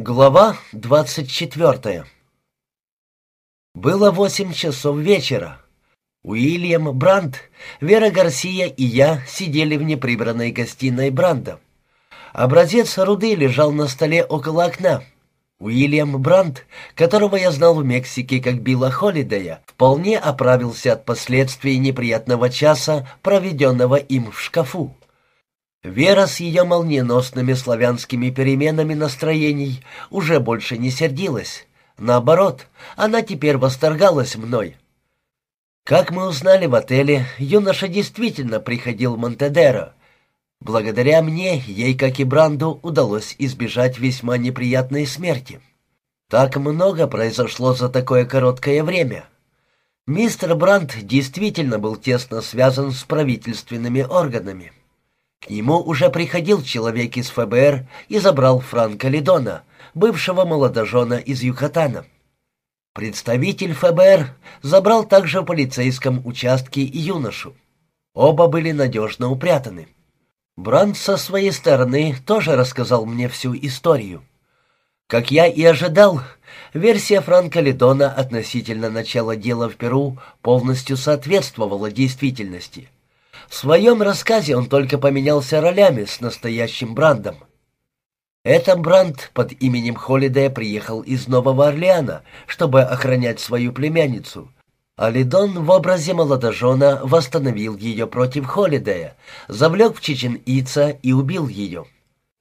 Глава двадцать четвертая Было восемь часов вечера. Уильям Брандт, Вера Гарсия и я сидели в неприбранной гостиной Бранда. Образец руды лежал на столе около окна. Уильям Брандт, которого я знал в Мексике как Билла Холидея, вполне оправился от последствий неприятного часа, проведенного им в шкафу. Вера с ее молниеносными славянскими переменами настроений уже больше не сердилась. Наоборот, она теперь восторгалась мной. Как мы узнали в отеле, юноша действительно приходил в Монтедеро. Благодаря мне, ей, как и Бранду, удалось избежать весьма неприятной смерти. Так много произошло за такое короткое время. Мистер Бранд действительно был тесно связан с правительственными органами. К нему уже приходил человек из ФБР и забрал Франка Лидона, бывшего молодожена из Юкатана. Представитель ФБР забрал также в полицейском участке и юношу. Оба были надежно упрятаны. Бранд со своей стороны тоже рассказал мне всю историю. Как я и ожидал, версия Франка Лидона относительно начала дела в Перу полностью соответствовала действительности. В своем рассказе он только поменялся ролями с настоящим Брандом. Этот Бранд под именем Холидея приехал из Нового Орлеана, чтобы охранять свою племянницу. А Лидон в образе молодожена восстановил ее против Холидея, завлек в Чечен-Ица и убил ее.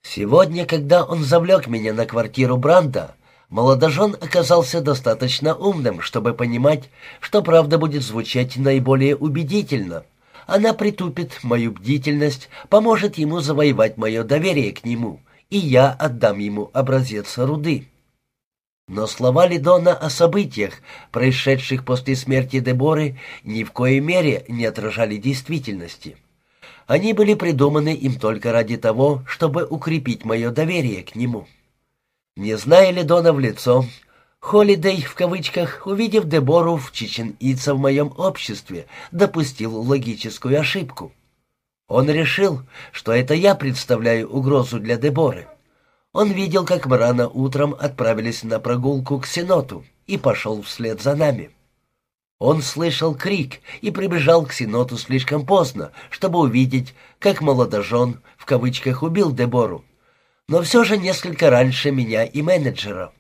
Сегодня, когда он завлек меня на квартиру Бранда, молодожен оказался достаточно умным, чтобы понимать, что правда будет звучать наиболее убедительно — она притупит мою бдительность, поможет ему завоевать мое доверие к нему, и я отдам ему образец руды. Но слова Лидона о событиях, происшедших после смерти Деборы, ни в коей мере не отражали действительности. Они были придуманы им только ради того, чтобы укрепить мое доверие к нему. Не зная Лидона в лицо, Холидей, в кавычках, увидев Дебору в чечен-ица в моем обществе, допустил логическую ошибку. Он решил, что это я представляю угрозу для Деборы. Он видел, как мы рано утром отправились на прогулку к Сеноту и пошел вслед за нами. Он слышал крик и прибежал к Сеноту слишком поздно, чтобы увидеть, как молодожен, в кавычках, убил Дебору, но все же несколько раньше меня и менеджера.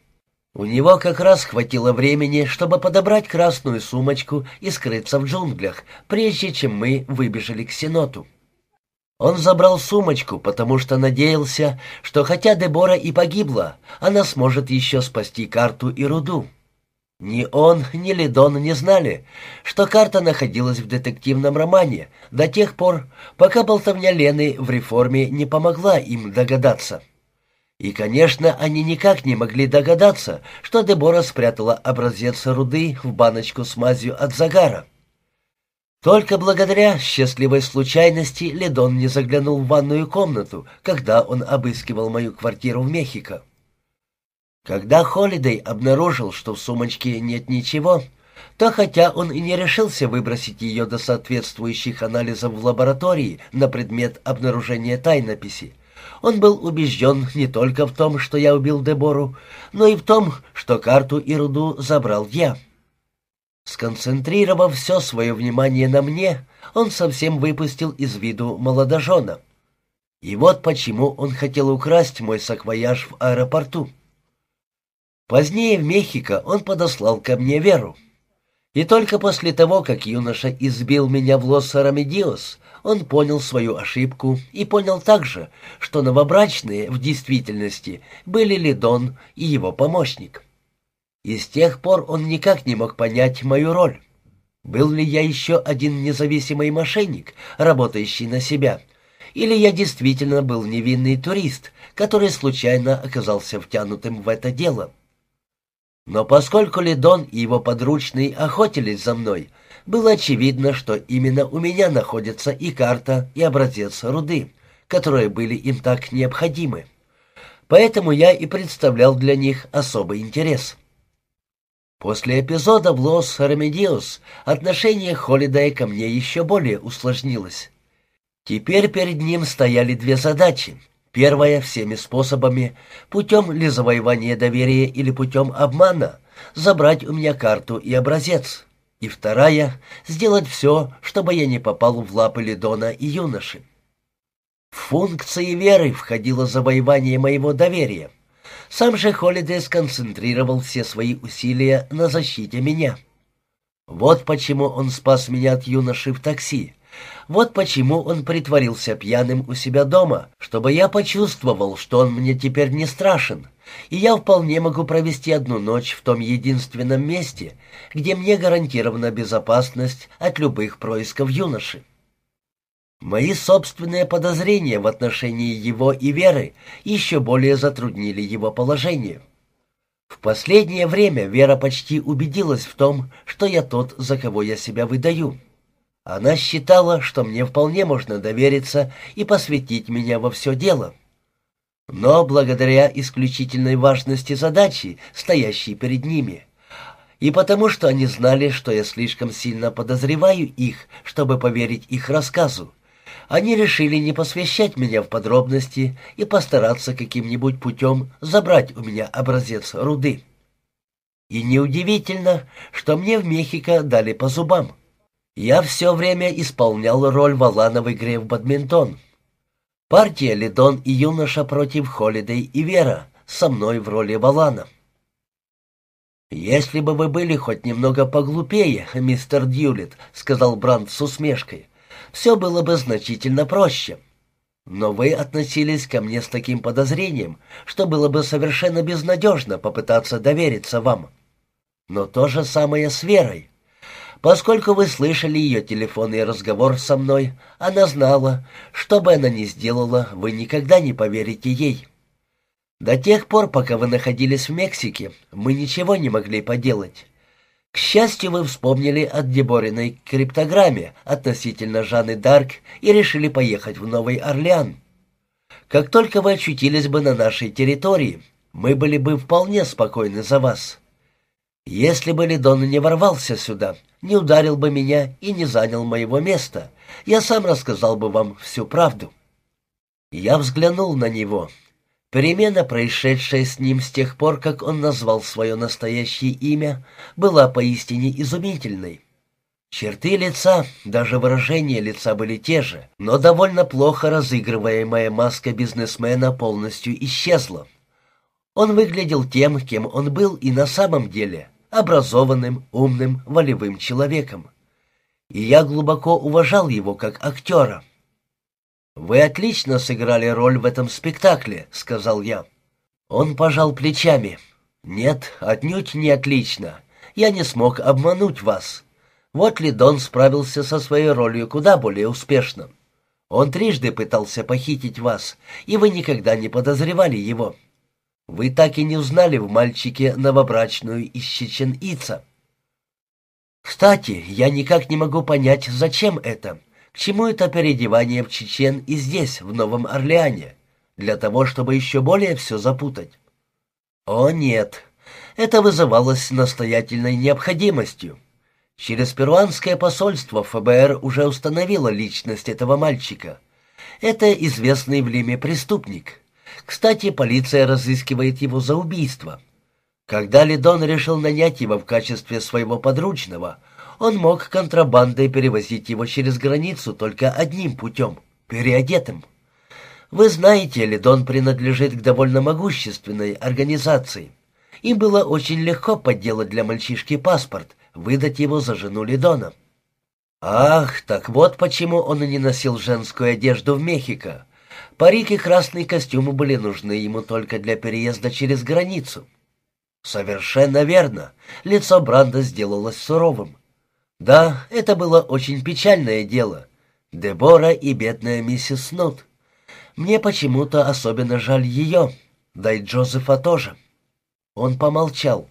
У него как раз хватило времени, чтобы подобрать красную сумочку и скрыться в джунглях, прежде чем мы выбежали к Сеноту. Он забрал сумочку, потому что надеялся, что хотя Дебора и погибла, она сможет еще спасти карту и руду. Ни он, ни Лидон не знали, что карта находилась в детективном романе до тех пор, пока болтовня Лены в реформе не помогла им догадаться. И, конечно, они никак не могли догадаться, что Дебора спрятала образец руды в баночку с мазью от загара. Только благодаря счастливой случайности Ледон не заглянул в ванную комнату, когда он обыскивал мою квартиру в Мехико. Когда Холидей обнаружил, что в сумочке нет ничего, то хотя он и не решился выбросить ее до соответствующих анализов в лаборатории на предмет обнаружения тайнописи, он был убежден не только в том, что я убил Дебору, но и в том, что карту и руду забрал я. Сконцентрировав все свое внимание на мне, он совсем выпустил из виду молодожена. И вот почему он хотел украсть мой саквояж в аэропорту. Позднее в Мехико он подослал ко мне Веру. И только после того, как юноша избил меня в Лос-Ремедиос, он понял свою ошибку и понял также, что новобрачные в действительности были Лидон и его помощник. И с тех пор он никак не мог понять мою роль. Был ли я еще один независимый мошенник, работающий на себя, или я действительно был невинный турист, который случайно оказался втянутым в это дело. Но поскольку Лидон и его подручный охотились за мной, было очевидно, что именно у меня находится и карта, и образец руды, которые были им так необходимы. Поэтому я и представлял для них особый интерес. После эпизода в Лос-Ремедиос отношение Холидая ко мне еще более усложнилось. Теперь перед ним стояли две задачи Первое — всеми способами, путем ли завоевания доверия или путем обмана, забрать у меня карту и образец. И вторая — сделать все, чтобы я не попал в лапы Лидона и юноши. В функции веры входило завоевание моего доверия. Сам же Холидей сконцентрировал все свои усилия на защите меня. Вот почему он спас меня от юноши в такси. Вот почему он притворился пьяным у себя дома, чтобы я почувствовал, что он мне теперь не страшен, и я вполне могу провести одну ночь в том единственном месте, где мне гарантирована безопасность от любых происков юноши. Мои собственные подозрения в отношении его и Веры еще более затруднили его положение. В последнее время Вера почти убедилась в том, что я тот, за кого я себя выдаю. Она считала, что мне вполне можно довериться и посвятить меня во все дело. Но благодаря исключительной важности задачи, стоящей перед ними, и потому что они знали, что я слишком сильно подозреваю их, чтобы поверить их рассказу, они решили не посвящать меня в подробности и постараться каким-нибудь путем забрать у меня образец руды. И неудивительно, что мне в Мехико дали по зубам. Я все время исполнял роль Валана в игре в бадминтон. Партия Лидон и юноша против Холидей и Вера, со мной в роли Валана. «Если бы вы были хоть немного поглупее, мистер Дьюлит», — сказал Брандт с усмешкой, все было бы значительно проще. Но вы относились ко мне с таким подозрением, что было бы совершенно безнадежно попытаться довериться вам. Но то же самое с Верой. Поскольку вы слышали ее телефонный разговор со мной, она знала, что бы она ни сделала, вы никогда не поверите ей. До тех пор, пока вы находились в Мексике, мы ничего не могли поделать. К счастью, вы вспомнили о Дебориной криптограмме относительно Жанны Дарк и решили поехать в Новый Орлеан. Как только вы очутились бы на нашей территории, мы были бы вполне спокойны за вас. Если бы Лидон не ворвался сюда, не ударил бы меня и не занял моего места, я сам рассказал бы вам всю правду. Я взглянул на него, Перемена, происшедшая с ним с тех пор, как он назвал свое настоящее имя, была поистине изумительной. Черты лица, даже выражения лица были те же, но довольно плохо разыгрываемая маска бизнесмена полностью исчезла. Он выглядел тем, кем он был и на самом деле, образованным, умным, волевым человеком. И я глубоко уважал его как актера. «Вы отлично сыграли роль в этом спектакле», — сказал я. Он пожал плечами. «Нет, отнюдь не отлично. Я не смог обмануть вас. Вот Лидон справился со своей ролью куда более успешно. Он трижды пытался похитить вас, и вы никогда не подозревали его. Вы так и не узнали в мальчике новобрачную из Чечен-Ица. Кстати, я никак не могу понять, зачем это. К чему это переодевание в Чечен и здесь, в Новом Орлеане? Для того, чтобы еще более все запутать? О, нет. Это вызывалось настоятельной необходимостью. Через перуанское посольство ФБР уже установило личность этого мальчика. Это известный в Лиме преступник. Кстати, полиция разыскивает его за убийство. Когда Лидон решил нанять его в качестве своего подручного, он мог контрабандой перевозить его через границу только одним путем — переодетым. Вы знаете, Лидон принадлежит к довольно могущественной организации. Им было очень легко подделать для мальчишки паспорт, выдать его за жену Лидона. Ах, так вот почему он и не носил женскую одежду в Мехико. Парик и красный костюмы были нужны ему только для переезда через границу. Совершенно верно. Лицо Бранда сделалось суровым. Да, это было очень печальное дело. Дебора и бедная миссис Снут. Мне почему-то особенно жаль ее, да и Джозефа тоже. Он помолчал.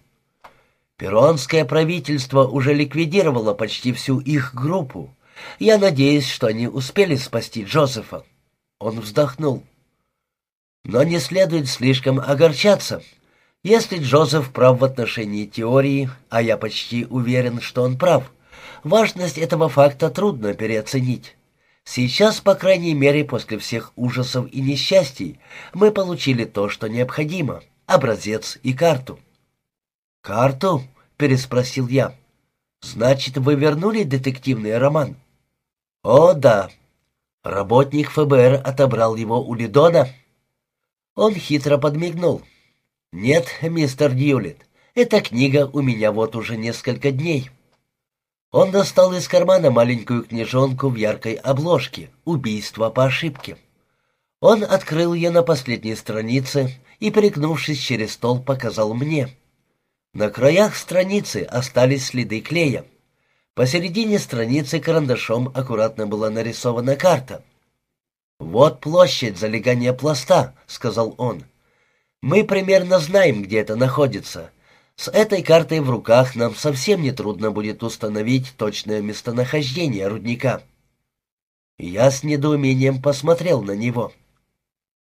Перуанское правительство уже ликвидировало почти всю их группу. Я надеюсь, что они успели спасти Джозефа. Он вздохнул. Но не следует слишком огорчаться. Если Джозеф прав в отношении теории, а я почти уверен, что он прав, Важность этого факта трудно переоценить. Сейчас, по крайней мере, после всех ужасов и несчастий, мы получили то, что необходимо — образец и карту. «Карту?» — переспросил я. «Значит, вы вернули детективный роман?» «О, да. Работник ФБР отобрал его у Лидона». Он хитро подмигнул. «Нет, мистер Дьюлит, эта книга у меня вот уже несколько дней». Он достал из кармана маленькую книжонку в яркой обложке «Убийство по ошибке». Он открыл ее на последней странице и, перегнувшись через стол, показал мне. На краях страницы остались следы клея. Посередине страницы карандашом аккуратно была нарисована карта. «Вот площадь залегания пласта», — сказал он. «Мы примерно знаем, где это находится. С этой картой в руках нам совсем не трудно будет установить точное местонахождение рудника». Я с недоумением посмотрел на него.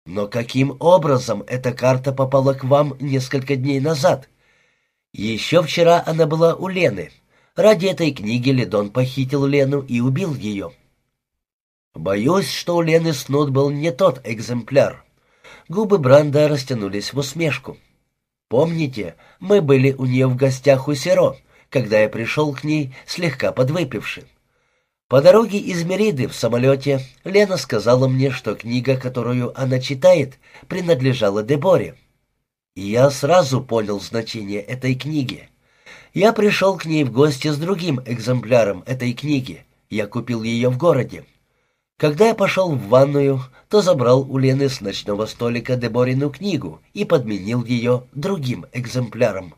«Но каким образом эта карта попала к вам несколько дней назад?» «Еще вчера она была у Лены. Ради этой книги Ледон похитил Лену и убил ее». «Боюсь, что у Лены Снуд был не тот экземпляр». Губы Бранда растянулись в усмешку. Помните, мы были у нее в гостях у Серо, когда я пришел к ней слегка подвыпивший. По дороге из Мериды в самолете Лена сказала мне, что книга, которую она читает, принадлежала Деборе. И я сразу понял значение этой книги. Я пришел к ней в гости с другим экземпляром этой книги. Я купил ее в городе. Когда я пошел в ванную, то забрал у Лены с ночного столика Деборину книгу и подменил ее другим экземпляром.